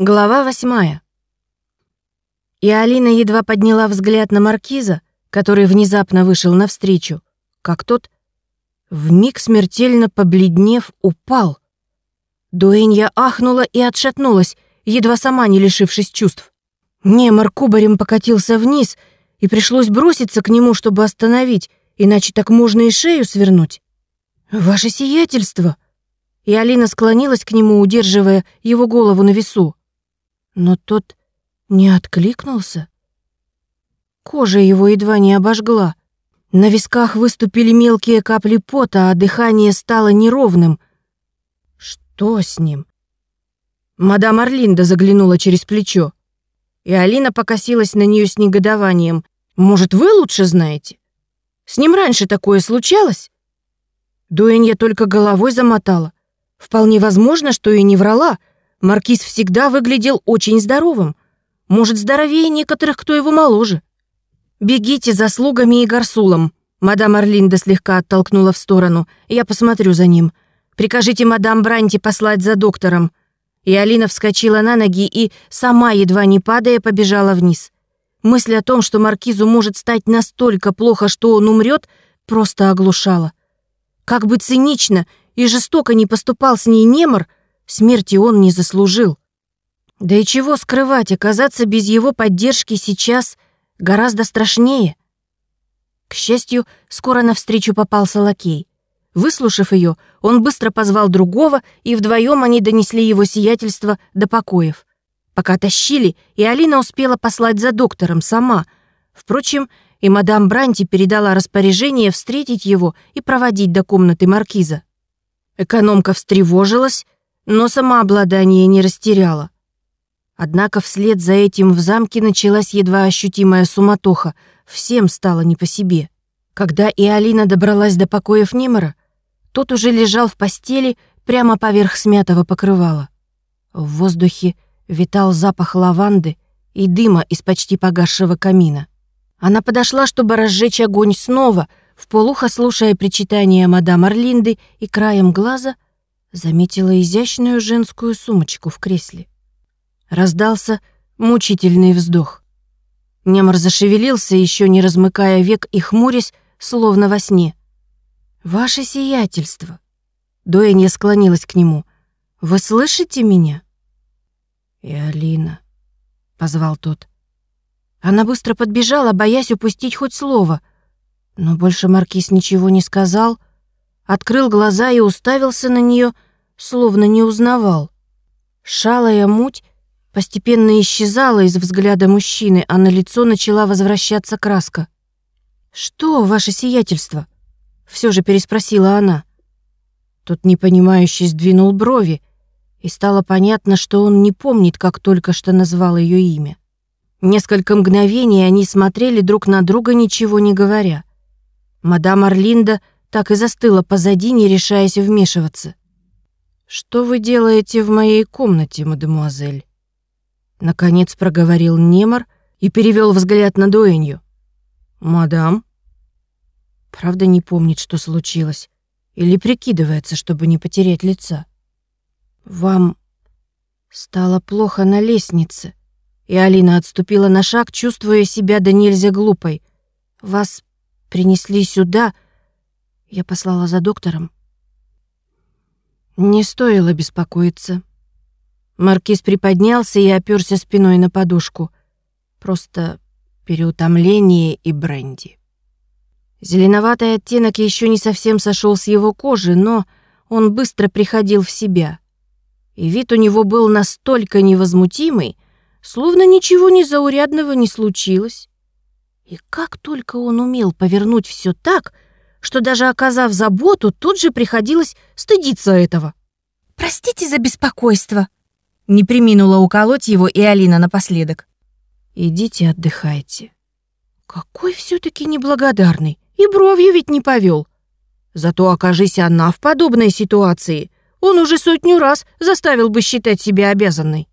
Глава восьмая. И Алина едва подняла взгляд на маркиза, который внезапно вышел навстречу, как тот, вмиг смертельно побледнев, упал. Дуэнья ахнула и отшатнулась, едва сама не лишившись чувств. Немар кубарем покатился вниз, и пришлось броситься к нему, чтобы остановить, иначе так можно и шею свернуть. «Ваше сиятельство!» И Алина склонилась к нему, удерживая его голову на весу но тот не откликнулся. Кожа его едва не обожгла. На висках выступили мелкие капли пота, а дыхание стало неровным. Что с ним? Мадам Орлинда заглянула через плечо, и Алина покосилась на нее с негодованием. «Может, вы лучше знаете? С ним раньше такое случалось?» Дуэнья только головой замотала. Вполне возможно, что и не врала — Маркиз всегда выглядел очень здоровым. Может, здоровее некоторых, кто его моложе. «Бегите за слугами и гарсулом», — мадам Орлинда слегка оттолкнула в сторону. «Я посмотрю за ним. Прикажите мадам Бранти послать за доктором». И Алина вскочила на ноги и, сама едва не падая, побежала вниз. Мысль о том, что Маркизу может стать настолько плохо, что он умрет, просто оглушала. Как бы цинично и жестоко не поступал с ней Немор, Смерти он не заслужил. Да и чего скрывать, оказаться без его поддержки сейчас гораздо страшнее. К счастью, скоро навстречу попался лакей. Выслушав ее, он быстро позвал другого, и вдвоем они донесли его сиятельство до покоев. Пока тащили, и Алина успела послать за доктором сама. Впрочем, и мадам Бранти передала распоряжение встретить его и проводить до комнаты маркиза. Экономка встревожилась, но самообладание не растеряла. Однако вслед за этим в замке началась едва ощутимая суматоха, всем стало не по себе. Когда и Алина добралась до покоев Немора, тот уже лежал в постели прямо поверх смятого покрывала. В воздухе витал запах лаванды и дыма из почти погасшего камина. Она подошла, чтобы разжечь огонь снова, в полухо слушая причитания мадам Орлинды и краем глаза — заметила изящную женскую сумочку в кресле. Раздался мучительный вздох. Немор зашевелился, еще не размыкая век и хмурясь, словно во сне. «Ваше сиятельство!» Дуэнья склонилась к нему. «Вы слышите меня?» «И Алина», — позвал тот. Она быстро подбежала, боясь упустить хоть слово. Но больше маркиз ничего не сказал, открыл глаза и уставился на нее, словно не узнавал. Шалая муть постепенно исчезала из взгляда мужчины, а на лицо начала возвращаться краска. «Что, ваше сиятельство?» — все же переспросила она. Тот непонимающе сдвинул брови, и стало понятно, что он не помнит, как только что назвал ее имя. Несколько мгновений они смотрели друг на друга, ничего не говоря. Мадам Орлинда — так и застыла позади, не решаясь вмешиваться. «Что вы делаете в моей комнате, мадемуазель?» Наконец проговорил Немор и перевел взгляд на Дуэнью. «Мадам?» Правда не помнит, что случилось. Или прикидывается, чтобы не потерять лица. «Вам стало плохо на лестнице?» И Алина отступила на шаг, чувствуя себя да нельзя глупой. «Вас принесли сюда...» Я послала за доктором. Не стоило беспокоиться. Маркиз приподнялся и оперся спиной на подушку. Просто переутомление и бренди. Зеленоватый оттенок еще не совсем сошел с его кожи, но он быстро приходил в себя. И вид у него был настолько невозмутимый, словно ничего незаурядного не случилось. И как только он умел повернуть все так, что даже оказав заботу, тут же приходилось стыдиться этого. «Простите за беспокойство», — не приминула уколоть его и Алина напоследок. «Идите отдыхайте». Какой все таки неблагодарный, и бровью ведь не повел. Зато окажись она в подобной ситуации, он уже сотню раз заставил бы считать себя обязанной.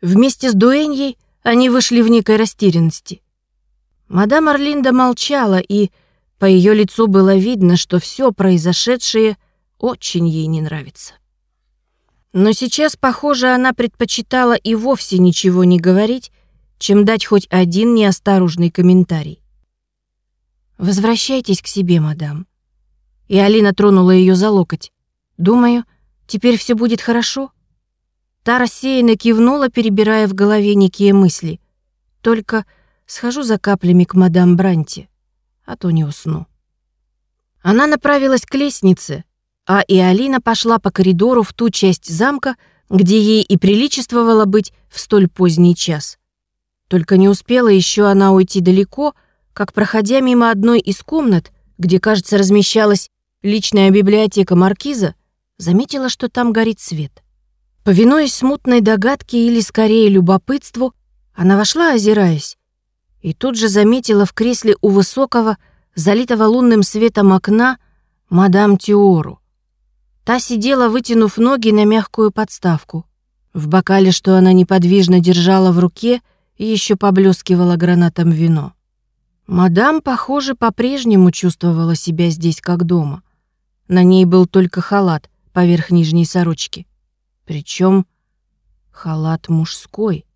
Вместе с Дуэньей они вышли в некой растерянности. Мадам Орлинда молчала и по ее лицу было видно, что все произошедшее очень ей не нравится. Но сейчас, похоже, она предпочитала и вовсе ничего не говорить, чем дать хоть один неосторожный комментарий. «Возвращайтесь к себе, мадам». И Алина тронула ее за локоть. «Думаю, теперь все будет хорошо?» Та рассеянно кивнула, перебирая в голове некие мысли. «Только схожу за каплями к мадам Бранти, а то не усну». Она направилась к лестнице, а и Алина пошла по коридору в ту часть замка, где ей и приличествовало быть в столь поздний час. Только не успела еще она уйти далеко, как, проходя мимо одной из комнат, где, кажется, размещалась личная библиотека маркиза, заметила, что там горит свет. Повинуясь смутной догадке или, скорее, любопытству, она вошла, озираясь, и тут же заметила в кресле у высокого, залитого лунным светом окна, мадам Тиору. Та сидела, вытянув ноги на мягкую подставку. В бокале, что она неподвижно держала в руке, еще поблескивало гранатом вино. Мадам, похоже, по-прежнему чувствовала себя здесь как дома. На ней был только халат поверх нижней сорочки. Причем халат мужской.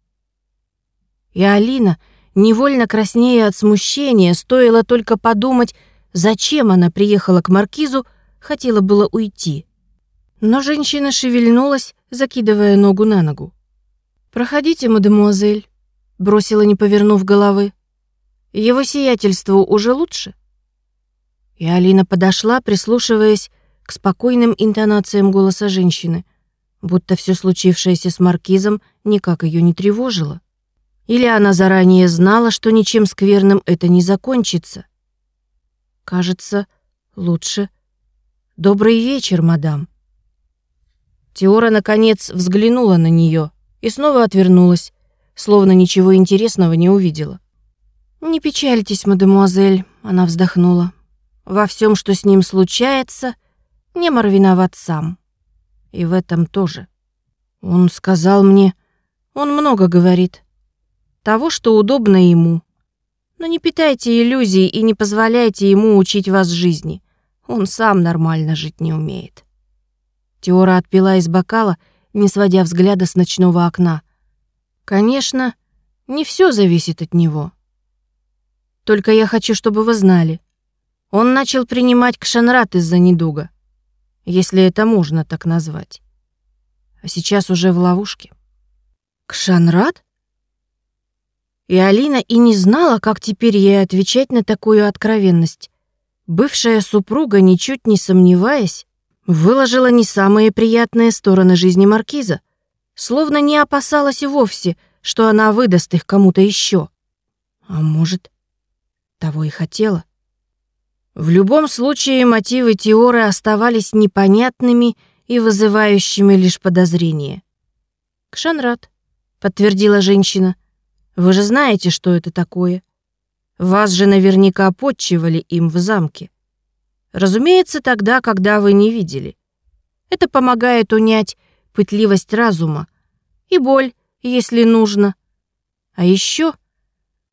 И Алина, невольно краснея от смущения, стоило только подумать, зачем она приехала к маркизу, хотела было уйти. Но женщина шевельнулась, закидывая ногу на ногу. «Проходите, мадемуазель», — бросила, не повернув головы. «Его сиятельству уже лучше?» И Алина подошла, прислушиваясь к спокойным интонациям голоса женщины, будто все случившееся с маркизом никак ее не тревожило. Или она заранее знала, что ничем скверным это не закончится. Кажется, лучше. «Добрый вечер, мадам». Теора, наконец, взглянула на нее и снова отвернулась, словно ничего интересного не увидела. «Не печальтесь, мадемуазель», — она вздохнула. «Во всем, что с ним случается, Немор виноват сам. И в этом тоже. Он сказал мне, он много говорит. Того, что удобно ему. Но не питайте иллюзий и не позволяйте ему учить вас жизни. Он сам нормально жить не умеет». Теора отпила из бокала, не сводя взгляда с ночного окна. Конечно, не все зависит от него. Только я хочу, чтобы вы знали. Он начал принимать кшанрат из-за недуга, если это можно так назвать. А сейчас уже в ловушке. Кшанрат? И Алина и не знала, как теперь ей отвечать на такую откровенность. Бывшая супруга, ничуть не сомневаясь, Выложила не самые приятные стороны жизни маркиза, словно не опасалась и вовсе, что она выдаст их кому-то еще. А может, того и хотела. В любом случае мотивы Теоры оставались непонятными и вызывающими лишь подозрения. «Кшанрат», — подтвердила женщина, — «вы же знаете, что это такое. Вас же наверняка подчивали им в замке». Разумеется, тогда, когда вы не видели. Это помогает унять пытливость разума и боль, если нужно. А еще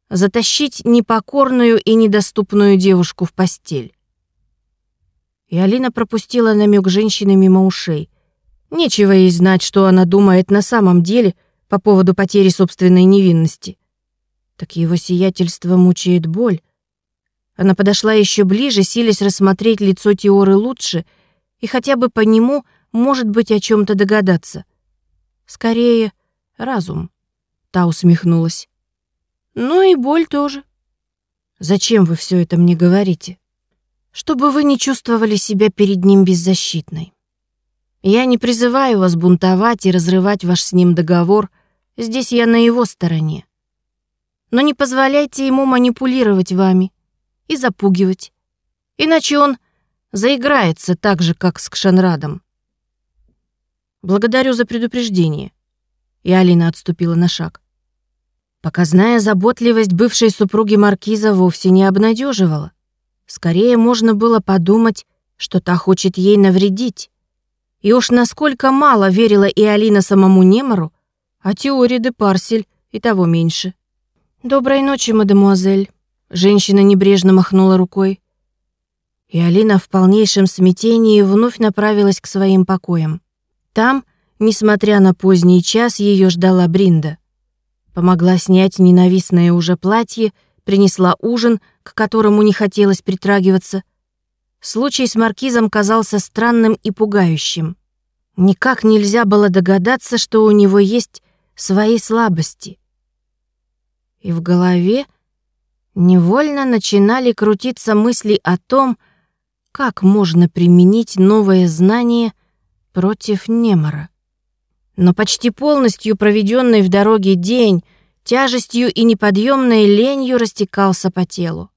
затащить непокорную и недоступную девушку в постель. И Алина пропустила намек женщины мимо ушей. Нечего ей знать, что она думает на самом деле по поводу потери собственной невинности. Так его сиятельство мучает боль, она подошла еще ближе, силясь рассмотреть лицо Теоры лучше и хотя бы по нему, может быть, о чем то догадаться. Скорее, разум. Та усмехнулась. Ну и боль тоже. Зачем вы все это мне говорите? Чтобы вы не чувствовали себя перед ним беззащитной. Я не призываю вас бунтовать и разрывать ваш с ним договор. Здесь я на его стороне. Но не позволяйте ему манипулировать вами и запугивать. Иначе он заиграется так же, как с Кшанрадом. Благодарю за предупреждение. И Алина отступила на шаг. Показная заботливость бывшей супруги Маркиза вовсе не обнадеживала. Скорее можно было подумать, что та хочет ей навредить. И уж насколько мало верила и Алина самому Немору, а теории де Парсель и того меньше. «Доброй ночи, мадемуазель», Женщина небрежно махнула рукой. И Алина в полнейшем смятении вновь направилась к своим покоям. Там, несмотря на поздний час, ее ждала Бринда. Помогла снять ненавистное уже платье, принесла ужин, к которому не хотелось притрагиваться. Случай с маркизом казался странным и пугающим. Никак нельзя было догадаться, что у него есть свои слабости. И в голове невольно начинали крутиться мысли о том, как можно применить новое знание против Немора. Но почти полностью проведенный в дороге день тяжестью и неподъемной ленью растекался по телу.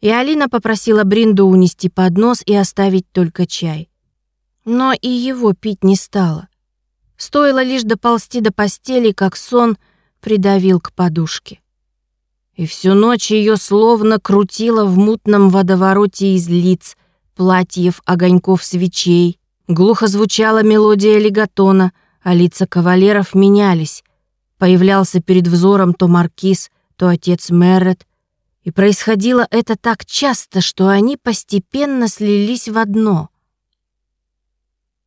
И Алина попросила Бринду унести поднос и оставить только чай. Но и его пить не стала. Стоило лишь доползти до постели, как сон придавил к подушке. И всю ночь ее словно крутило в мутном водовороте из лиц, платьев, огоньков свечей. Глухо звучала мелодия легатона, а лица кавалеров менялись. Появлялся перед взором то маркиз, то отец Меррет. И происходило это так часто, что они постепенно слились в одно.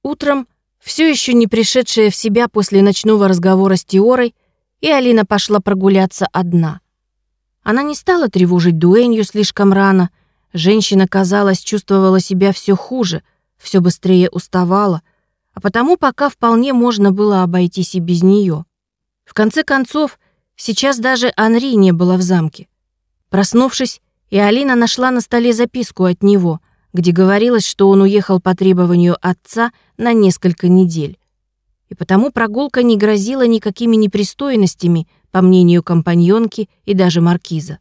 Утром, все еще не пришедшая в себя после ночного разговора с Теорой, и Алина пошла прогуляться одна. Она не стала тревожить Дуэнью слишком рано. Женщина, казалось, чувствовала себя все хуже, все быстрее уставала, а потому пока вполне можно было обойтись и без нее. В конце концов, сейчас даже Анри не было в замке. Проснувшись, и Алина нашла на столе записку от него, где говорилось, что он уехал по требованию отца на несколько недель. И потому прогулка не грозила никакими непристойностями, по мнению компаньонки и даже маркиза.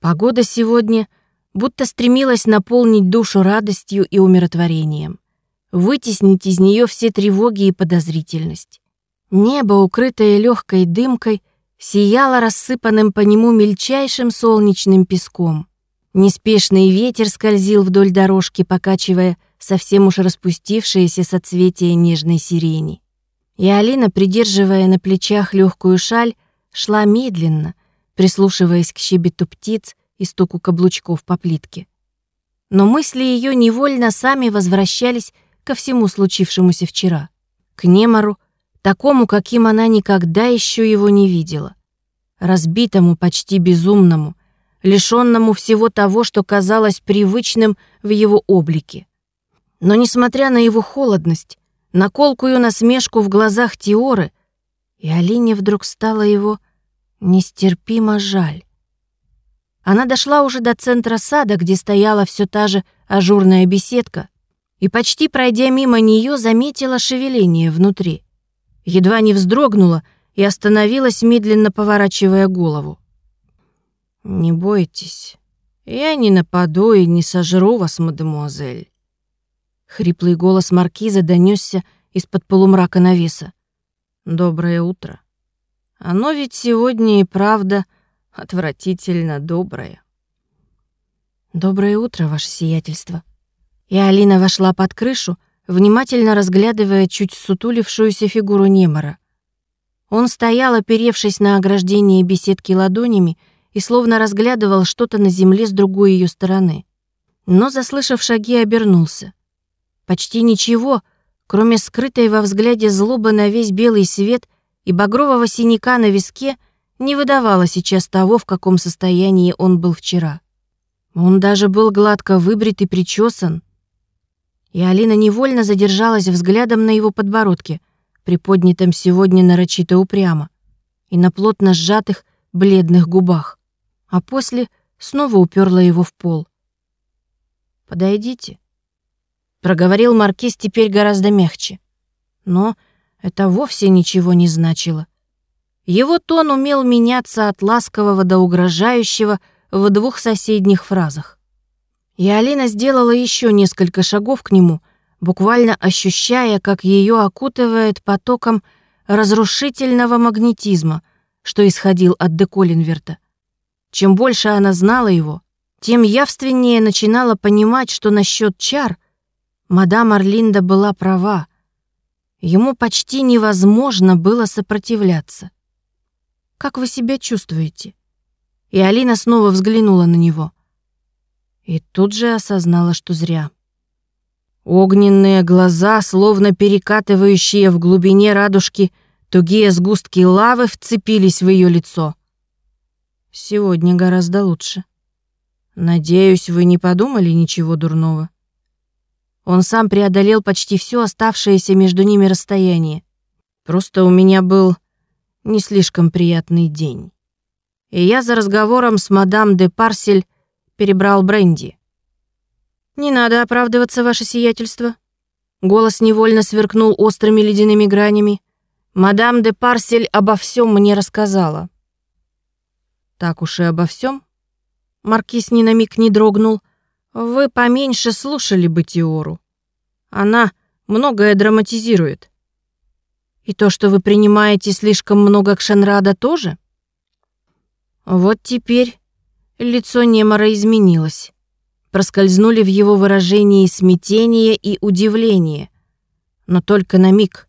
Погода сегодня будто стремилась наполнить душу радостью и умиротворением, вытеснить из нее все тревоги и подозрительность. Небо, укрытое легкой дымкой, сияло рассыпанным по нему мельчайшим солнечным песком. Неспешный ветер скользил вдоль дорожки, покачивая совсем уж распустившиеся соцветия нежной сирени. И Алина, придерживая на плечах легкую шаль, шла медленно, прислушиваясь к щебету птиц и стуку каблучков по плитке. Но мысли ее невольно сами возвращались ко всему случившемуся вчера, к Немору, такому, каким она никогда еще его не видела, разбитому, почти безумному, лишенному всего того, что казалось привычным в его облике. Но несмотря на его холодность, на колкую насмешку в глазах Теоры, и Алине вдруг стало его нестерпимо жаль. Она дошла уже до центра сада, где стояла все та же ажурная беседка, и почти пройдя мимо нее, заметила шевеление внутри. Едва не вздрогнула и остановилась, медленно поворачивая голову. «Не бойтесь, я не нападу и не сожру вас, мадемуазель». Хриплый голос маркиза донесся из-под полумрака навеса. «Доброе утро. Оно ведь сегодня и правда отвратительно доброе». «Доброе утро, ваше сиятельство». И Алина вошла под крышу, внимательно разглядывая чуть сутулившуюся фигуру Немора. Он стоял, оперевшись на ограждение беседки ладонями, и словно разглядывал что-то на земле с другой ее стороны. Но, заслышав шаги, обернулся. Почти ничего, кроме скрытой во взгляде злобы на весь белый свет и багрового синяка на виске, не выдавало сейчас того, в каком состоянии он был вчера. Он даже был гладко выбрит и причесан. И Алина невольно задержалась взглядом на его подбородке, приподнятом сегодня нарочито упрямо, и на плотно сжатых бледных губах, а после снова уперла его в пол. «Подойдите», проговорил маркиз теперь гораздо мягче. Но это вовсе ничего не значило. Его тон умел меняться от ласкового до угрожающего в двух соседних фразах. И Алина сделала еще несколько шагов к нему, буквально ощущая, как ее окутывает потоком разрушительного магнетизма, что исходил от Деколинверта. Чем больше она знала его, тем явственнее начинала понимать, что насчет чар — Мадам Орлинда была права. Ему почти невозможно было сопротивляться. «Как вы себя чувствуете?» И Алина снова взглянула на него. И тут же осознала, что зря. Огненные глаза, словно перекатывающие в глубине радужки тугие сгустки лавы, вцепились в ее лицо. Сегодня гораздо лучше. Надеюсь, вы не подумали ничего дурного. Он сам преодолел почти все оставшееся между ними расстояние. Просто у меня был не слишком приятный день. И я за разговором с мадам де Парсель перебрал бренди. «Не надо оправдываться, ваше сиятельство». Голос невольно сверкнул острыми ледяными гранями. Мадам де Парсель обо всем мне рассказала. Так уж и обо всем. Маркиз ни на миг не дрогнул. Вы поменьше слушали бы Теору. Она многое драматизирует. И то, что вы принимаете слишком много Кшенрада, тоже? Вот теперь лицо Немора изменилось. Проскользнули в его выражении смятение и удивление. Но только на миг.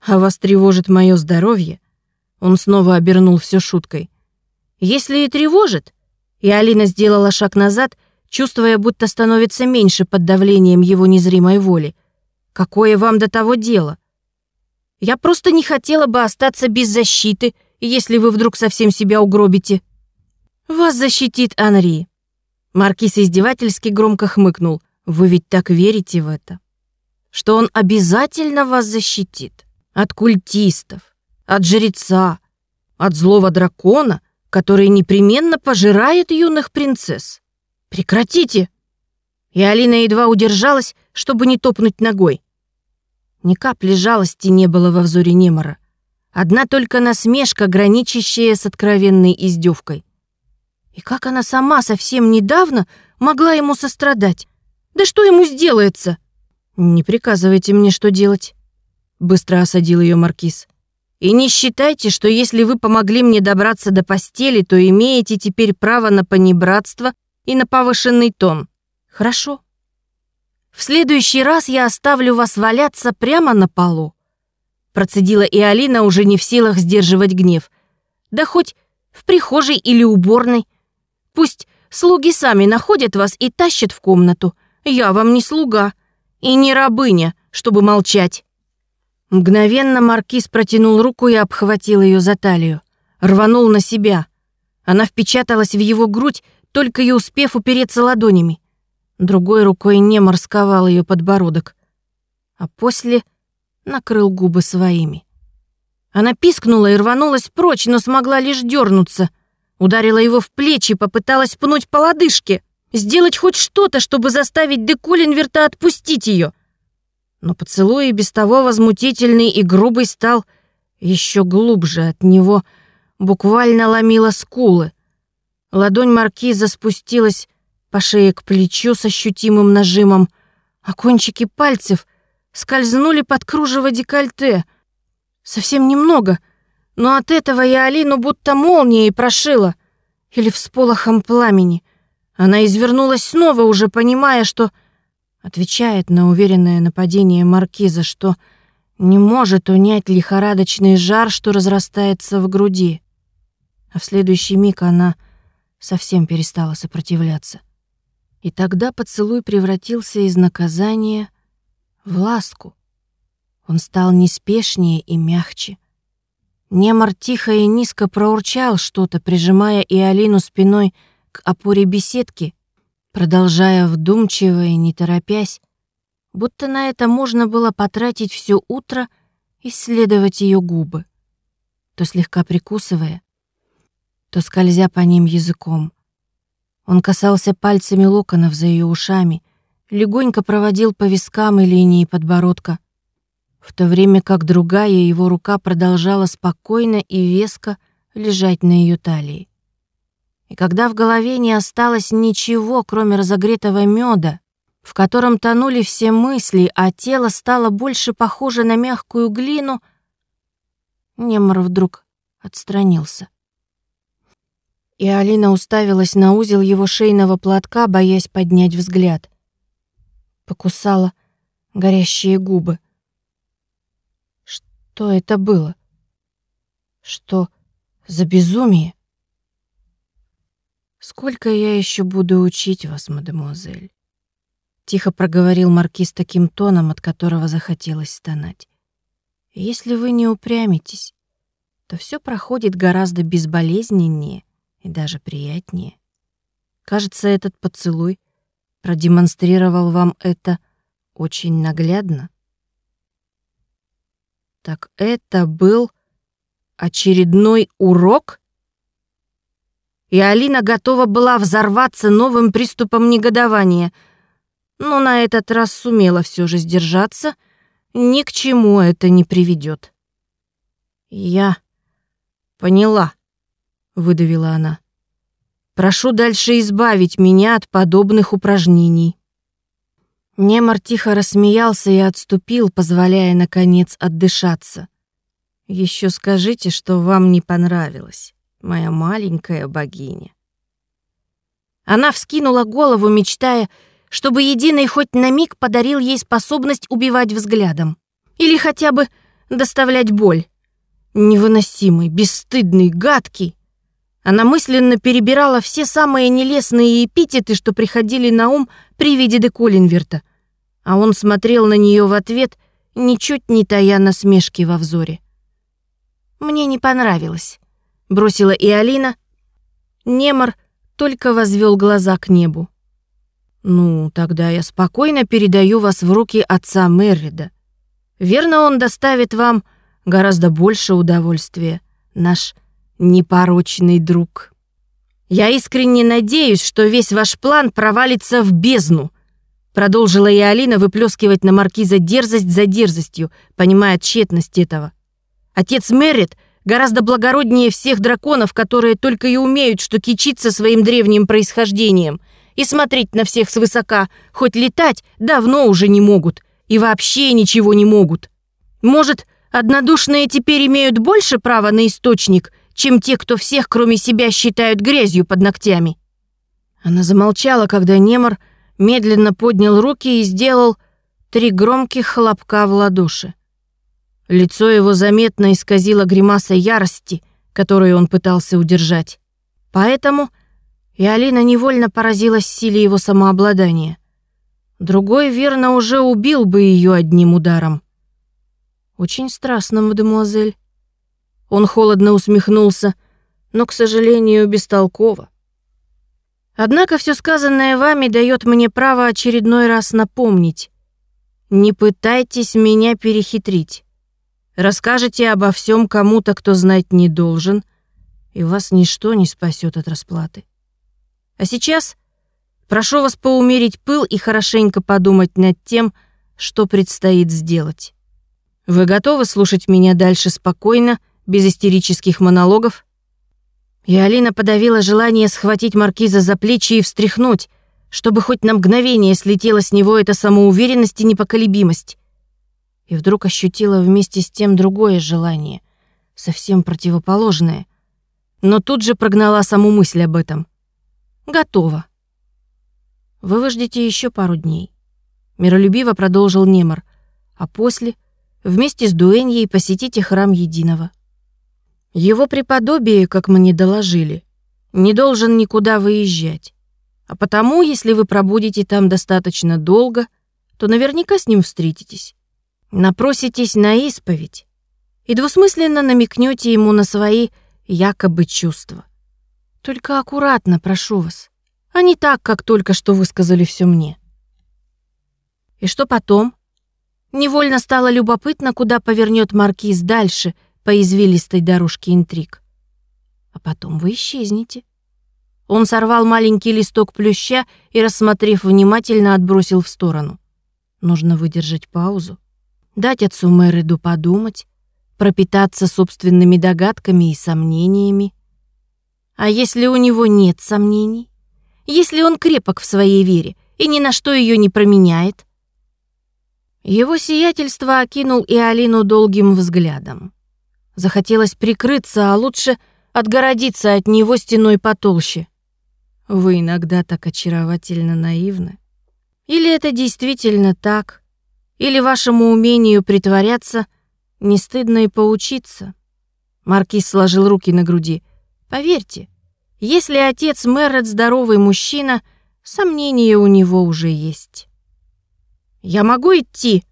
А вас тревожит мое здоровье? Он снова обернул все шуткой. Если и тревожит, и Алина сделала шаг назад, чувствуя, будто становится меньше под давлением его незримой воли. Какое вам до того дело? Я просто не хотела бы остаться без защиты, если вы вдруг совсем себя угробите. Вас защитит Анри. Маркиз издевательски громко хмыкнул. Вы ведь так верите в это? Что он обязательно вас защитит? От культистов, от жреца, от злого дракона, который непременно пожирает юных принцесс. Прекратите!» И Алина едва удержалась, чтобы не топнуть ногой. Ни капли жалости не было во взоре Немора. Одна только насмешка, граничащая с откровенной издевкой. И как она сама совсем недавно могла ему сострадать? Да что ему сделается? Не приказывайте мне, что делать. Быстро осадил ее маркиз. И не считайте, что если вы помогли мне добраться до постели, то имеете теперь право на понебратство и на повышенный тон. Хорошо. В следующий раз я оставлю вас валяться прямо на полу. Процедила и Алина, уже не в силах сдерживать гнев. Да хоть в прихожей или уборной. Пусть слуги сами находят вас и тащат в комнату. Я вам не слуга и не рабыня, чтобы молчать. Мгновенно маркиз протянул руку и обхватил ее за талию. Рванул на себя. Она впечаталась в его грудь, только и успев упереться ладонями. Другой рукой не морсковал ее подбородок, а после накрыл губы своими. Она пискнула и рванулась прочь, но смогла лишь дернуться. Ударила его в плечи, попыталась пнуть по лодыжке, сделать хоть что-то, чтобы заставить Деколинверта отпустить ее. Но поцелуй и без того возмутительный и грубый стал еще глубже от него, буквально ломила скулы. Ладонь маркиза спустилась по шее к плечу с ощутимым нажимом, а кончики пальцев скользнули под кружево декольте. Совсем немного, но от этого я Алину будто молнией прошила или всполохом пламени. Она извернулась снова, уже понимая, что отвечает на уверенное нападение маркиза, что не может унять лихорадочный жар, что разрастается в груди. А в следующий миг она совсем перестала сопротивляться. И тогда поцелуй превратился из наказания в ласку. Он стал неспешнее и мягче. Немар тихо и низко проурчал что-то, прижимая и Алину спиной к опоре беседки, продолжая вдумчиво и не торопясь, будто на это можно было потратить все утро, исследовать ее губы, то слегка прикусывая, то скользя по ним языком. Он касался пальцами локонов за ее ушами, легонько проводил по вискам и линии подбородка, в то время как другая его рука продолжала спокойно и веско лежать на ее талии. И когда в голове не осталось ничего, кроме разогретого меда, в котором тонули все мысли, а тело стало больше похоже на мягкую глину, Немор вдруг отстранился и Алина уставилась на узел его шейного платка, боясь поднять взгляд. Покусала горящие губы. Что это было? Что за безумие? Сколько я еще буду учить вас, мадемуазель? тихо проговорил маркиз таким тоном, от которого захотелось стонать. Если вы не упрямитесь, то все проходит гораздо безболезненнее и даже приятнее. Кажется, этот поцелуй продемонстрировал вам это очень наглядно. Так это был очередной урок? И Алина готова была взорваться новым приступом негодования, но на этот раз сумела все же сдержаться, ни к чему это не приведет. Я «Поняла», — выдавила она. «Прошу дальше избавить меня от подобных упражнений». Немар тихо рассмеялся и отступил, позволяя, наконец, отдышаться. Еще скажите, что вам не понравилось, моя маленькая богиня». Она вскинула голову, мечтая, чтобы Единый хоть на миг подарил ей способность убивать взглядом. Или хотя бы доставлять боль. Невыносимый, бесстыдный, гадкий. Она мысленно перебирала все самые нелестные эпитеты, что приходили на ум при виде де Коллинверта. А он смотрел на нее в ответ, ничуть не тая насмешки во взоре. «Мне не понравилось», — бросила и Алина. Немор только возвел глаза к небу. «Ну, тогда я спокойно передаю вас в руки отца Меррида. Верно, он доставит вам гораздо больше удовольствия, наш непорочный друг. Я искренне надеюсь, что весь ваш план провалится в бездну, продолжила и Алина выплескивать на маркиза дерзость за дерзостью, понимая тщетность этого. Отец Меррит гораздо благороднее всех драконов, которые только и умеют, что кичиться своим древним происхождением и смотреть на всех свысока, хоть летать давно уже не могут и вообще ничего не могут. Может, Однодушные теперь имеют больше права на источник, чем те, кто всех, кроме себя, считают грязью под ногтями. Она замолчала, когда Немор медленно поднял руки и сделал три громких хлопка в ладоши. Лицо его заметно исказило гримаса ярости, которую он пытался удержать. Поэтому и Алина невольно поразилась силе его самообладания. Другой, верно, уже убил бы ее одним ударом. «Очень страстно, мадемуазель». Он холодно усмехнулся, но, к сожалению, бестолково. Однако все сказанное вами дает мне право очередной раз напомнить. Не пытайтесь меня перехитрить. Расскажете обо всем кому-то, кто знать не должен, и вас ничто не спасет от расплаты. А сейчас прошу вас поумерить пыл и хорошенько подумать над тем, что предстоит сделать. Вы готовы слушать меня дальше спокойно, без истерических монологов?» И Алина подавила желание схватить маркиза за плечи и встряхнуть, чтобы хоть на мгновение слетела с него эта самоуверенность и непоколебимость. И вдруг ощутила вместе с тем другое желание, совсем противоположное. Но тут же прогнала саму мысль об этом. «Готово. Вы выждите еще пару дней», — миролюбиво продолжил Немор, а после — вместе с Дуэньей посетите храм Единого. Его преподобие, как мне доложили, не должен никуда выезжать. А потому, если вы пробудете там достаточно долго, то наверняка с ним встретитесь. Напроситесь на исповедь и двусмысленно намекнете ему на свои якобы чувства. Только аккуратно, прошу вас, а не так, как только что высказали все мне. И что потом? Невольно стало любопытно, куда повернет маркиз дальше по извилистой дорожке интриг. А потом вы исчезнете. Он сорвал маленький листок плюща и, рассмотрев внимательно, отбросил в сторону. Нужно выдержать паузу, дать отцу Мэриду подумать, пропитаться собственными догадками и сомнениями. А если у него нет сомнений? Если он крепок в своей вере и ни на что ее не променяет? Его сиятельство окинул и Алину долгим взглядом. Захотелось прикрыться, а лучше отгородиться от него стеной потолще. Вы иногда так очаровательно наивны. Или это действительно так, или вашему умению притворяться не стыдно и поучиться. Маркиз сложил руки на груди. Поверьте, если отец Мэррет здоровый мужчина, сомнения у него уже есть. «Я могу идти?»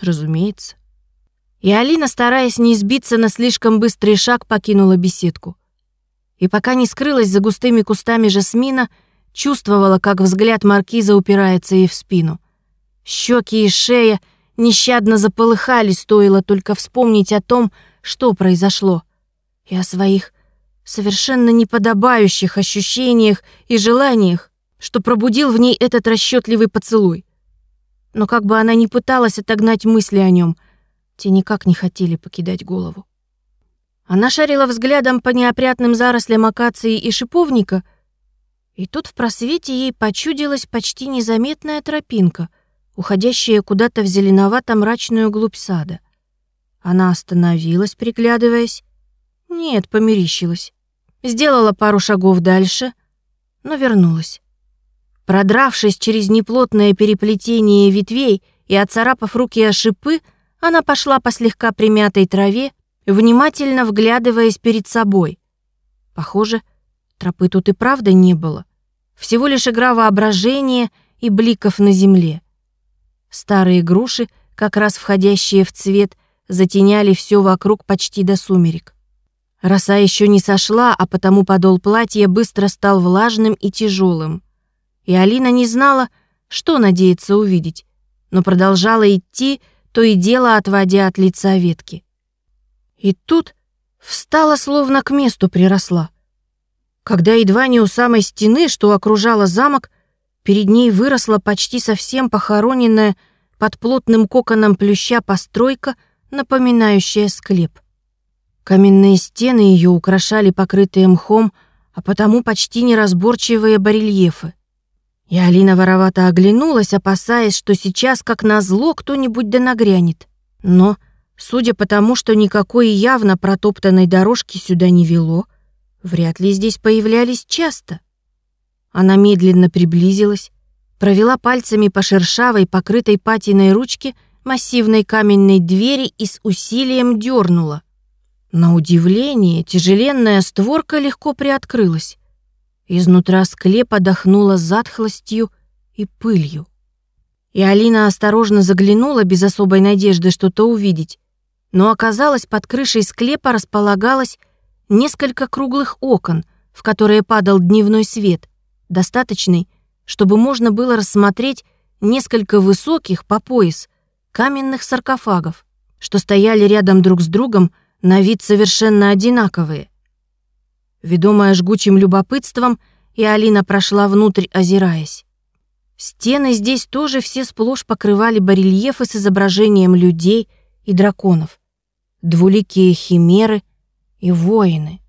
«Разумеется». И Алина, стараясь не сбиться на слишком быстрый шаг, покинула беседку. И пока не скрылась за густыми кустами жасмина, чувствовала, как взгляд маркиза упирается ей в спину. Щеки и шея нещадно заполыхали, стоило только вспомнить о том, что произошло, и о своих совершенно неподобающих ощущениях и желаниях, что пробудил в ней этот расчетливый поцелуй. Но как бы она ни пыталась отогнать мысли о нем, те никак не хотели покидать голову. Она шарила взглядом по неопрятным зарослям акации и шиповника, и тут в просвете ей почудилась почти незаметная тропинка, уходящая куда-то в зеленовато-мрачную глубь сада. Она остановилась, приглядываясь. Нет, померещилась. Сделала пару шагов дальше, но вернулась. Продравшись через неплотное переплетение ветвей и отцарапав руки о шипы, она пошла по слегка примятой траве, внимательно вглядываясь перед собой. Похоже, тропы тут и правда не было. Всего лишь игра воображения и бликов на земле. Старые груши, как раз входящие в цвет, затеняли все вокруг почти до сумерек. Роса еще не сошла, а потому подол платья быстро стал влажным и тяжелым. И Алина не знала, что надеется увидеть, но продолжала идти, то и дело отводя от лица ветки. И тут встала, словно к месту приросла. Когда едва не у самой стены, что окружала замок, перед ней выросла почти совсем похороненная под плотным коконом плюща постройка, напоминающая склеп. Каменные стены ее украшали покрытые мхом, а потому почти неразборчивые барельефы. И Алина воровато оглянулась, опасаясь, что сейчас, как назло, кто-нибудь да нагрянет. Но Судя по тому, что никакой явно протоптанной дорожки сюда не вело, вряд ли здесь появлялись часто. Она медленно приблизилась, провела пальцами по шершавой, покрытой патиной ручке массивной каменной двери и с усилием дернула. На удивление, тяжеленная створка легко приоткрылась. Изнутра склепа дохнула затхлостью и пылью. И Алина осторожно заглянула без особой надежды что-то увидеть, но оказалось, под крышей склепа располагалось несколько круглых окон, в которые падал дневной свет, достаточный, чтобы можно было рассмотреть несколько высоких по пояс каменных саркофагов, что стояли рядом друг с другом, на вид совершенно одинаковые. Ведомая жгучим любопытством, и Алина прошла внутрь, озираясь. Стены здесь тоже все сплошь покрывали барельефы с изображением людей и драконов двуликие химеры и воины.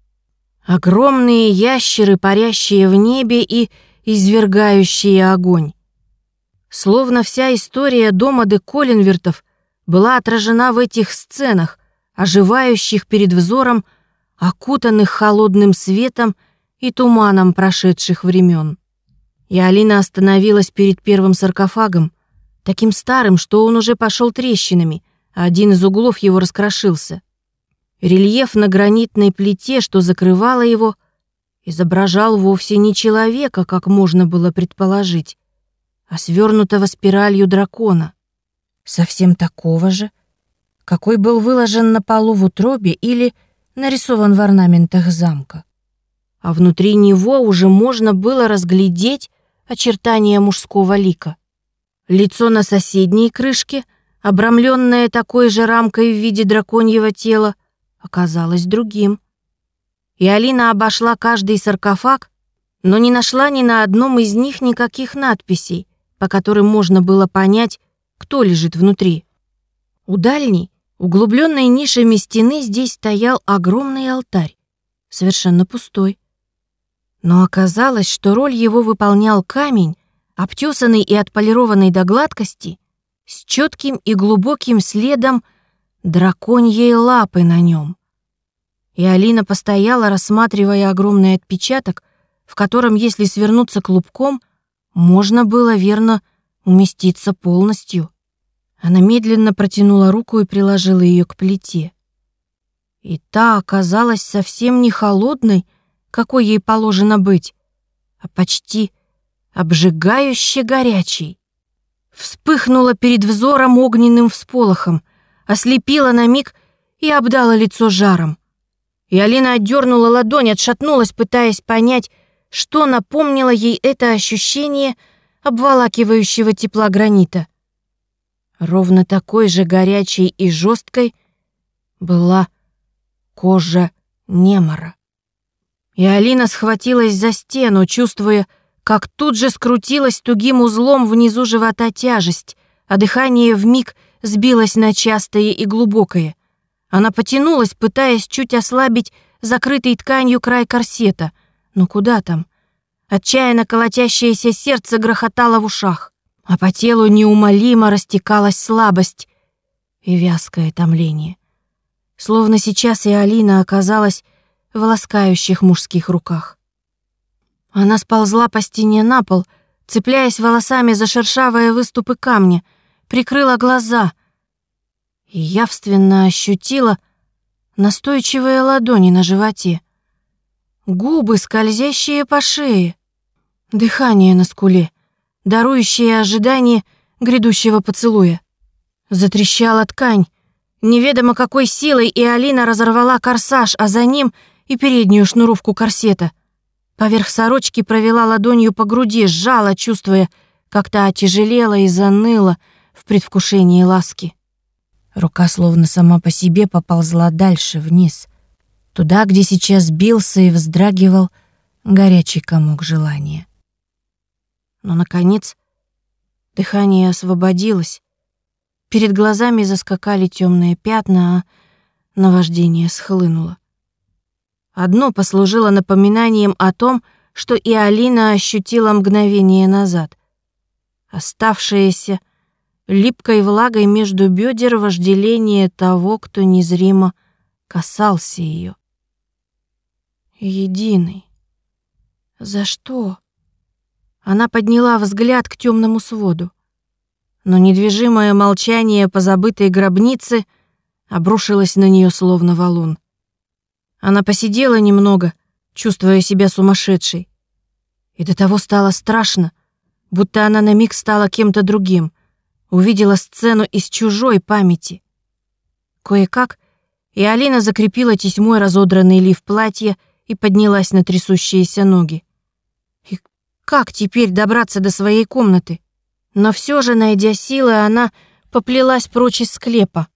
Огромные ящеры, парящие в небе и извергающие огонь. Словно вся история дома де Коллинвертов была отражена в этих сценах, оживающих перед взором, окутанных холодным светом и туманом прошедших времен. И Алина остановилась перед первым саркофагом, таким старым, что он уже пошел трещинами, один из углов его раскрошился. Рельеф на гранитной плите, что закрывало его, изображал вовсе не человека, как можно было предположить, а свернутого спиралью дракона. Совсем такого же, какой был выложен на полу в утробе или нарисован в орнаментах замка. А внутри него уже можно было разглядеть очертания мужского лика. Лицо на соседней крышке — обрамленное такой же рамкой в виде драконьего тела, оказалось другим. И Алина обошла каждый саркофаг, но не нашла ни на одном из них никаких надписей, по которым можно было понять, кто лежит внутри. У дальней, углубленной нишами стены здесь стоял огромный алтарь, совершенно пустой. Но оказалось, что роль его выполнял камень, обтесанный и отполированный до гладкости, с четким и глубоким следом драконьей лапы на нем. И Алина постояла, рассматривая огромный отпечаток, в котором, если свернуться клубком, можно было верно уместиться полностью. Она медленно протянула руку и приложила ее к плите. И та оказалась совсем не холодной, какой ей положено быть, а почти обжигающе горячей. вспыхнула перед взором огненным всполохом, ослепила на миг и обдала лицо жаром. И Алина отдернула ладонь, отшатнулась, пытаясь понять, что напомнило ей это ощущение обволакивающего тепла гранита. Ровно такой же горячей и жесткой была кожа Немора. И Алина схватилась за стену, чувствуя, как тут же скрутилась тугим узлом внизу живота тяжесть, а дыхание вмиг сбилось на частое и глубокое. Она потянулась, пытаясь чуть ослабить закрытый тканью край корсета. Но куда там? Отчаянно колотящееся сердце грохотало в ушах, а по телу неумолимо растекалась слабость и вязкое томление. Словно сейчас и Алина оказалась в ласкающих мужских руках. Она сползла по стене на пол, цепляясь волосами за шершавые выступы камня, прикрыла глаза — и явственно ощутила настойчивые ладони на животе, губы, скользящие по шее, дыхание на скуле, дарующее ожидание грядущего поцелуя. Затрещала ткань, неведомо какой силой, и Алина разорвала корсаж, а за ним и переднюю шнуровку корсета. Поверх сорочки провела ладонью по груди, сжала, чувствуя, как та отяжелела и заныла в предвкушении ласки. Рука словно сама по себе поползла дальше, вниз, туда, где сейчас бился и вздрагивал горячий комок желания. Но, наконец, дыхание освободилось, перед глазами заскакали темные пятна, а наваждение схлынуло. Одно послужило напоминанием о том, что и Алина ощутила мгновение назад. Оставшееся липкой влагой между бедер вожделение того, кто незримо касался ее. Единый. За что? Она подняла взгляд к темному своду. Но недвижимое молчание позабытой гробницы обрушилось на нее словно валун. Она посидела немного, чувствуя себя сумасшедшей. И до того стало страшно, будто она на миг стала кем-то другим, увидела сцену из чужой памяти. Кое-как и Алина закрепила тесьмой разодранный лиф платья и поднялась на трясущиеся ноги. И как теперь добраться до своей комнаты? Но все же, найдя силы, она поплелась прочь из склепа,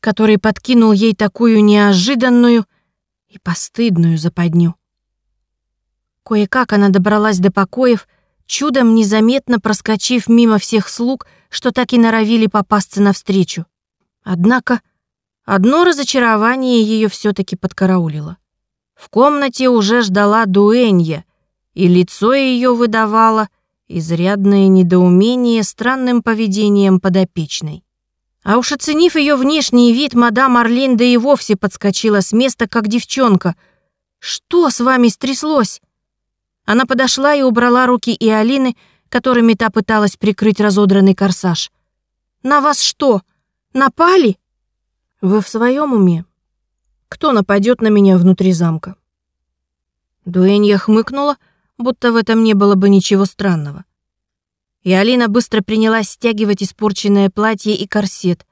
который подкинул ей такую неожиданную и постыдную западню. Кое-как она добралась до покоев, чудом незаметно проскочив мимо всех слуг, что так и норовили попасться навстречу. Однако одно разочарование ее все таки подкараулило. В комнате уже ждала дуэнья, и лицо ее выдавало изрядное недоумение странным поведением подопечной. А уж оценив ее внешний вид, мадам Орлинда и вовсе подскочила с места, как девчонка. «Что с вами стряслось?» Она подошла и убрала руки и Алины, которыми та пыталась прикрыть разодранный корсаж. «На вас что, напали?» «Вы в своем уме? Кто нападет на меня внутри замка?» Дуэнья хмыкнула, будто в этом не было бы ничего странного. И Алина быстро принялась стягивать испорченное платье и корсет,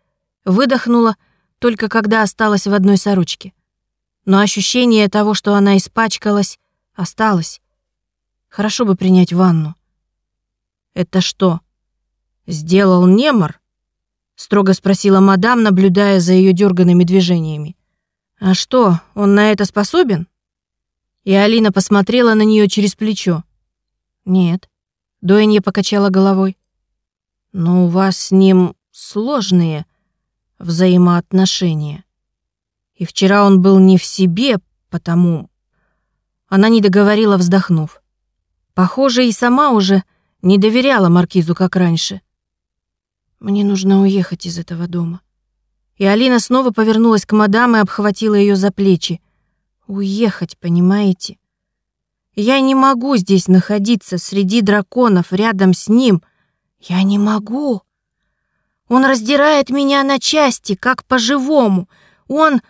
выдохнула, только когда осталась в одной сорочке. Но ощущение того, что она испачкалась, осталось. Хорошо бы принять ванну. Это что, сделал Немор? строго спросила мадам, наблюдая за ее дерганными движениями. А что, он на это способен? И Алина посмотрела на нее через плечо. Нет. Дуэнья покачала головой. Но у вас с ним сложные взаимоотношения. И вчера он был не в себе, потому... Она не договорила, вздохнув. Похоже, и сама уже не доверяла маркизу, как раньше. Мне нужно уехать из этого дома. И Алина снова повернулась к мадам и обхватила ее за плечи. Уехать, понимаете? Я не могу здесь находиться среди драконов рядом с ним. Я не могу. Он раздирает меня на части, как по-живому. Он...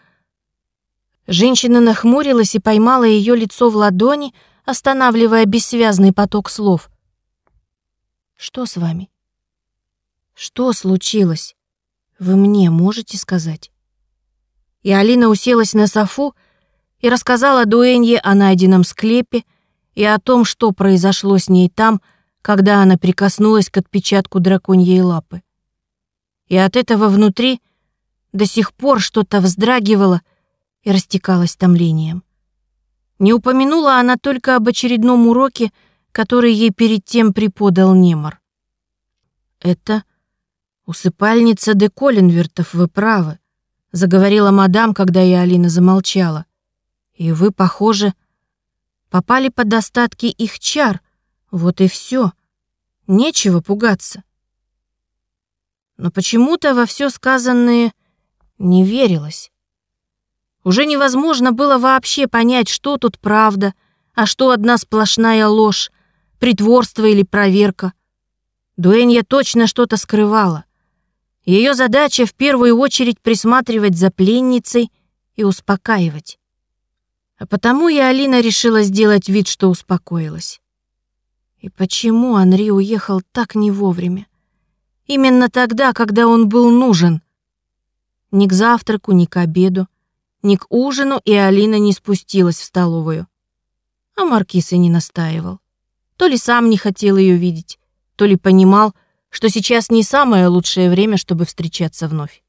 Женщина нахмурилась и поймала ее лицо в ладони, останавливая бессвязный поток слов. «Что с вами?» Что случилось? Вы мне можете сказать? И Алина уселась на софу и рассказала Дуэнье о найденном склепе и о том, что произошло с ней там, когда она прикоснулась к отпечатку драконьей лапы. И от этого внутри до сих пор что-то вздрагивало и растекалось томлением. Не упомянула она только об очередном уроке, который ей перед тем преподал Немор. «Это усыпальница де Коллинвертов, вы правы», заговорила мадам, когда я Алина замолчала. «И вы, похоже, попали под остатки их чар, вот и все. Нечего пугаться». Но почему-то во все сказанное не верилось. Уже невозможно было вообще понять, что тут правда, а что одна сплошная ложь, притворство или проверка. Дуэнья точно что-то скрывала. Ее задача в первую очередь присматривать за пленницей и успокаивать. А потому и Алина решила сделать вид, что успокоилась. И почему Анри уехал так не вовремя? Именно тогда, когда он был нужен. Ни к завтраку, ни к обеду. Ни к ужину и Алина не спустилась в столовую. А Маркиз и не настаивал. То ли сам не хотел ее видеть, то ли понимал, что сейчас не самое лучшее время, чтобы встречаться вновь.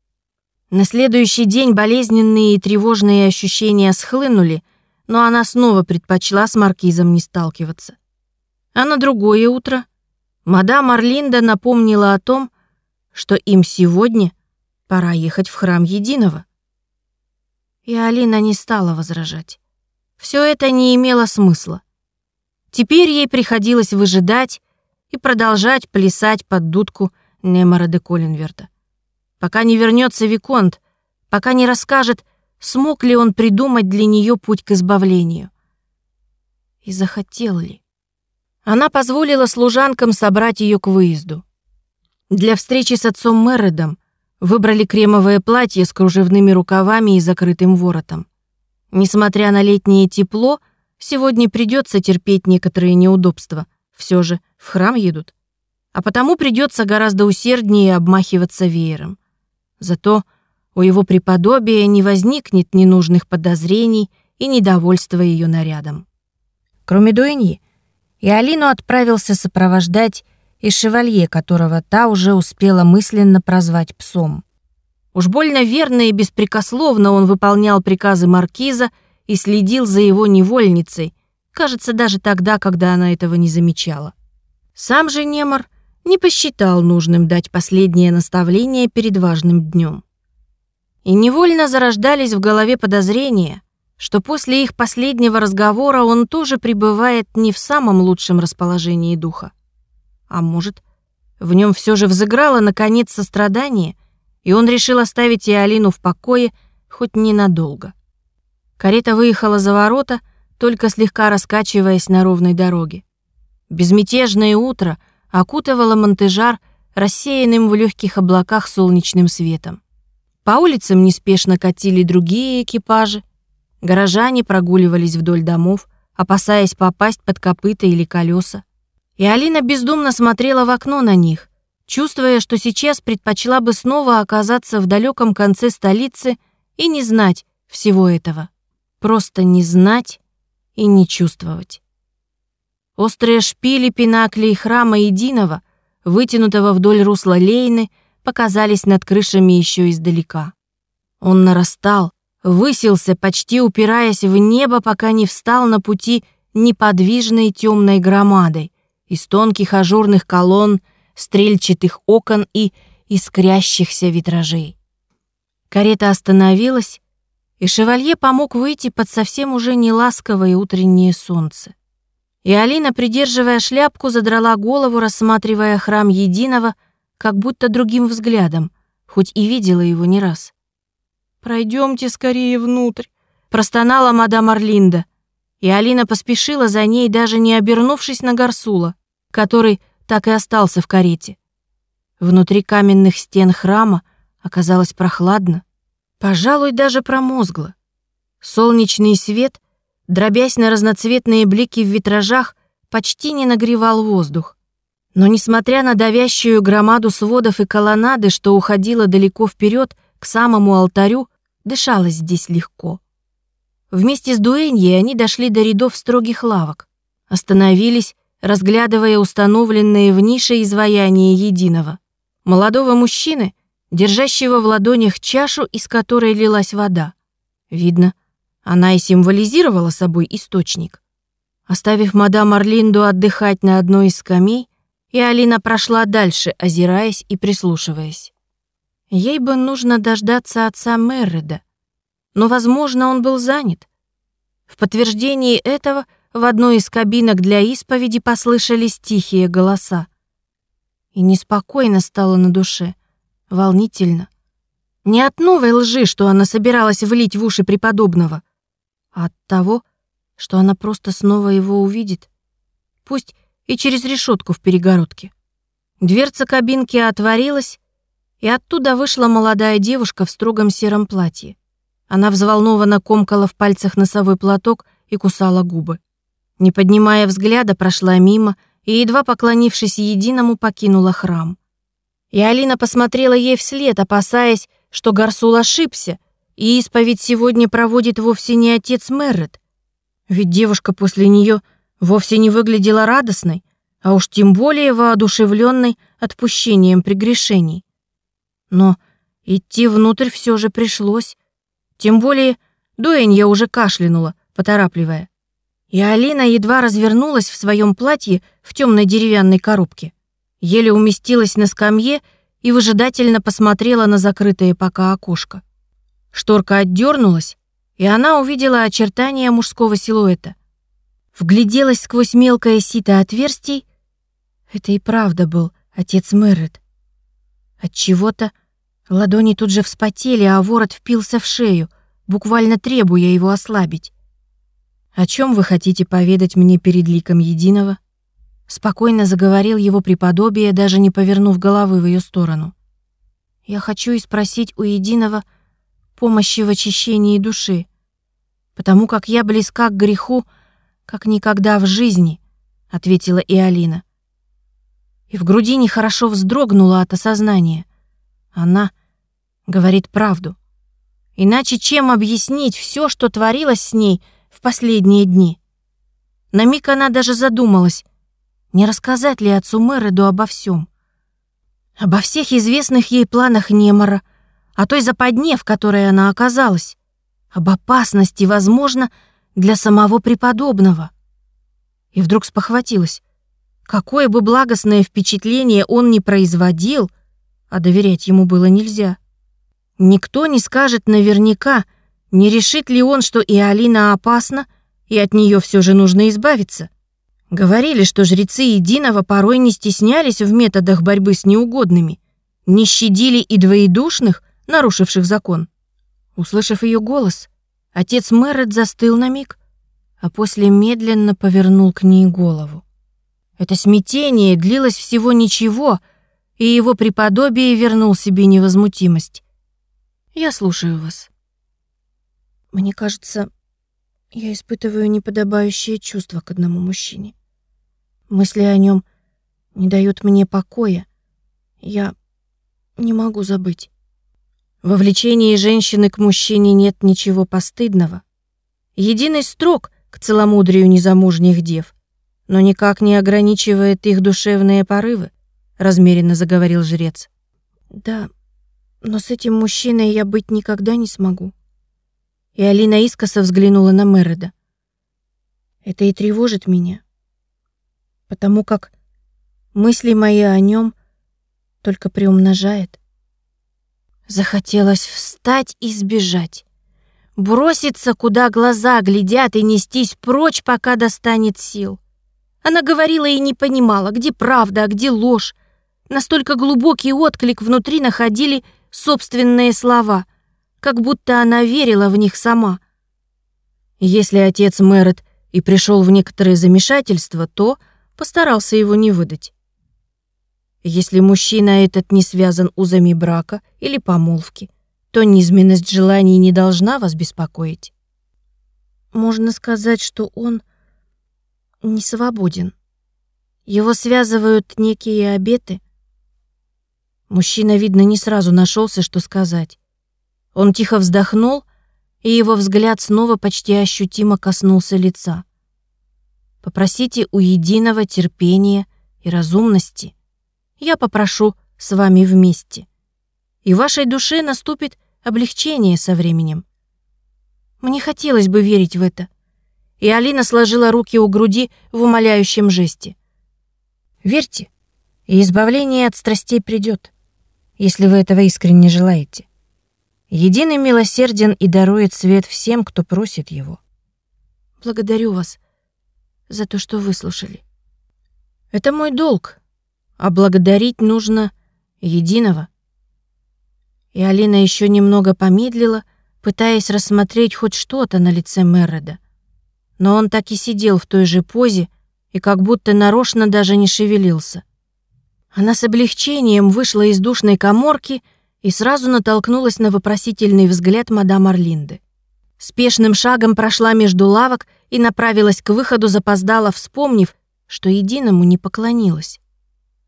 На следующий день болезненные и тревожные ощущения схлынули, но она снова предпочла с Маркизом не сталкиваться. А на другое утро мадам Орлинда напомнила о том, что им сегодня пора ехать в храм Единого. И Алина не стала возражать. Все это не имело смысла. Теперь ей приходилось выжидать и продолжать плясать под дудку Немора де Коллинверта. Пока не вернется Виконт, пока не расскажет, смог ли он придумать для нее путь к избавлению. И захотел ли. Она позволила служанкам собрать ее к выезду. Для встречи с отцом Мередом Выбрали кремовое платье с кружевными рукавами и закрытым воротом. Несмотря на летнее тепло, сегодня придется терпеть некоторые неудобства. Все же в храм едут. А потому придется гораздо усерднее обмахиваться веером. Зато у его преподобия не возникнет ненужных подозрений и недовольства ее нарядом. Кроме Дуэньи, и Алину отправился сопровождать и шевалье, которого та уже успела мысленно прозвать псом. Уж больно верно и беспрекословно он выполнял приказы маркиза и следил за его невольницей, кажется, даже тогда, когда она этого не замечала. Сам же Немор не посчитал нужным дать последнее наставление перед важным днем. И невольно зарождались в голове подозрения, что после их последнего разговора он тоже пребывает не в самом лучшем расположении духа. А может, в нем все же взыграло наконец сострадание, и он решил оставить и Алину в покое хоть ненадолго. Карета выехала за ворота, только слегка раскачиваясь на ровной дороге. Безмятежное утро окутывало Монтежар рассеянным в легких облаках солнечным светом. По улицам неспешно катили другие экипажи. Горожане прогуливались вдоль домов, опасаясь попасть под копыта или колеса. И Алина бездумно смотрела в окно на них, чувствуя, что сейчас предпочла бы снова оказаться в далеком конце столицы и не знать всего этого. Просто не знать и не чувствовать. Острые шпили пинаклей храма Единого, вытянутого вдоль русла Лейны, показались над крышами еще издалека. Он нарастал, высился, почти упираясь в небо, пока не встал на пути неподвижной темной громадой, из тонких ажурных колонн, стрельчатых окон и искрящихся витражей. Карета остановилась, и шевалье помог выйти под совсем уже неласковое утреннее солнце. И Алина, придерживая шляпку, задрала голову, рассматривая храм Единого, как будто другим взглядом, хоть и видела его не раз. «Пройдемте скорее внутрь», — простонала мадам Орлинда, и Алина поспешила за ней, даже не обернувшись на Гарсула который так и остался в карете. Внутри каменных стен храма оказалось прохладно, пожалуй, даже промозгло. Солнечный свет, дробясь на разноцветные блики в витражах, почти не нагревал воздух. Но несмотря на давящую громаду сводов и колоннады, что уходила далеко вперед к самому алтарю, дышалось здесь легко. Вместе с Дуэньей они дошли до рядов строгих лавок, остановились, разглядывая установленные в нише изваяния единого. Молодого мужчины, держащего в ладонях чашу, из которой лилась вода. Видно, она и символизировала собой источник. Оставив мадам Орлинду отдыхать на одной из скамей, и Алина прошла дальше, озираясь и прислушиваясь. Ей бы нужно дождаться отца Мерреда, но, возможно, он был занят. В подтверждении этого в одной из кабинок для исповеди послышались тихие голоса. И неспокойно стало на душе, волнительно. Не от новой лжи, что она собиралась влить в уши преподобного, а от того, что она просто снова его увидит. Пусть и через решетку в перегородке. Дверца кабинки отворилась, и оттуда вышла молодая девушка в строгом сером платье. Она взволнованно комкала в пальцах носовой платок и кусала губы. Не поднимая взгляда, прошла мимо и, едва поклонившись единому, покинула храм. И Алина посмотрела ей вслед, опасаясь, что Гарсул ошибся, и исповедь сегодня проводит вовсе не отец Меррет. Ведь девушка после нее вовсе не выглядела радостной, а уж тем более воодушевленной отпущением прегрешений. Но идти внутрь все же пришлось. Тем более Дуэнья уже кашлянула, поторапливая. И Алина едва развернулась в своем платье в темной деревянной коробке. Еле уместилась на скамье и выжидательно посмотрела на закрытое пока окошко. Шторка отдернулась, и она увидела очертания мужского силуэта. Вгляделась сквозь мелкое сито отверстий. Это и правда был отец Мэррет. От чего-то ладони тут же вспотели, а ворот впился в шею, буквально требуя его ослабить. «О чем вы хотите поведать мне перед ликом единого?» Спокойно заговорил его преподобие, даже не повернув головы в ее сторону. «Я хочу и спросить у единого помощи в очищении души, потому как я близка к греху, как никогда в жизни», — ответила и Алина. И в груди нехорошо вздрогнула от осознания. Она говорит правду. Иначе чем объяснить все, что творилось с ней в последние дни? На миг она даже задумалась, не рассказать ли отцу Мэреду обо всем. Обо всех известных ей планах Немора, о той западне, в которой она оказалась, об опасности, возможно, для самого преподобного. И вдруг спохватилась. Какое бы благостное впечатление он ни производил, а доверять ему было нельзя. Никто не скажет наверняка, не решит ли он, что и Алина опасна, и от нее все же нужно избавиться. Говорили, что жрецы Единого порой не стеснялись в методах борьбы с неугодными, не щадили и двоедушных, нарушивших закон. Услышав ее голос, отец Мэррет застыл на миг, а после медленно повернул к ней голову. Это смятение длилось всего ничего, и его преподобие вернул себе невозмутимость. «Я слушаю вас». «Мне кажется, я испытываю неподобающее чувство к одному мужчине. Мысли о нем не дают мне покоя. Я не могу забыть. Во влечении женщины к мужчине нет ничего постыдного. Единый строк к целомудрию незамужних дев, но никак не ограничивает их душевные порывы, размеренно заговорил жрец. Да, но с этим мужчиной я быть никогда не смогу. И Алина искоса взглянула на Мереда. Это и тревожит меня потому как мысли мои о нем только приумножает. Захотелось встать и сбежать. Броситься, куда глаза глядят, и нестись прочь, пока достанет сил. Она говорила и не понимала, где правда, а где ложь. Настолько глубокий отклик внутри находили собственные слова, как будто она верила в них сама. Если отец Мэрот и пришел в некоторое замешательство, то постарался его не выдать. Если мужчина этот не связан узами брака или помолвки, то низменность желаний не должна вас беспокоить. Можно сказать, что он не свободен. Его связывают некие обеты. Мужчина, видно, не сразу нашелся, что сказать. Он тихо вздохнул, и его взгляд снова почти ощутимо коснулся лица. Попросите у единого терпения и разумности. Я попрошу с вами вместе. И вашей душе наступит облегчение со временем. Мне хотелось бы верить в это. И Алина сложила руки у груди в умоляющем жесте. Верьте, и избавление от страстей придет, если вы этого искренне желаете. Единый милосерден и дарует свет всем, кто просит его. Благодарю вас за то, что выслушали. Это мой долг, а благодарить нужно единого. И Алина еще немного помедлила, пытаясь рассмотреть хоть что-то на лице Мерреда. Но он так и сидел в той же позе и как будто нарочно даже не шевелился. Она с облегчением вышла из душной коморки и сразу натолкнулась на вопросительный взгляд мадам Орлинды. Спешным шагом прошла между лавок и направилась к выходу, запоздала, вспомнив, что единому не поклонилась.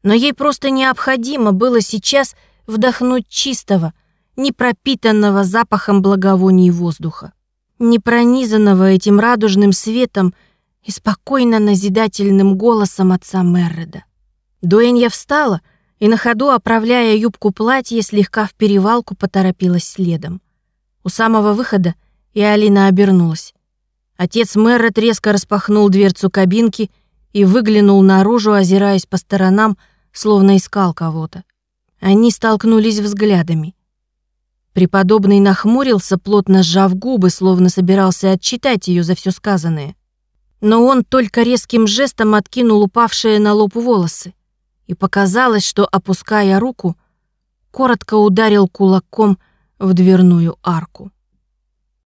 Но ей просто необходимо было сейчас вдохнуть чистого, не пропитанного запахом благовоний воздуха, не пронизанного этим радужным светом и спокойно назидательным голосом отца Мерреда. Дуэнья встала и на ходу, оправляя юбку платья, слегка в перевалку поторопилась следом. У самого выхода и Алина обернулась. Отец Мерред резко распахнул дверцу кабинки и выглянул наружу, озираясь по сторонам, словно искал кого-то. Они столкнулись взглядами. Преподобный нахмурился, плотно сжав губы, словно собирался отчитать ее за все сказанное. Но он только резким жестом откинул упавшие на лоб волосы, и показалось, что, опуская руку, коротко ударил кулаком в дверную арку.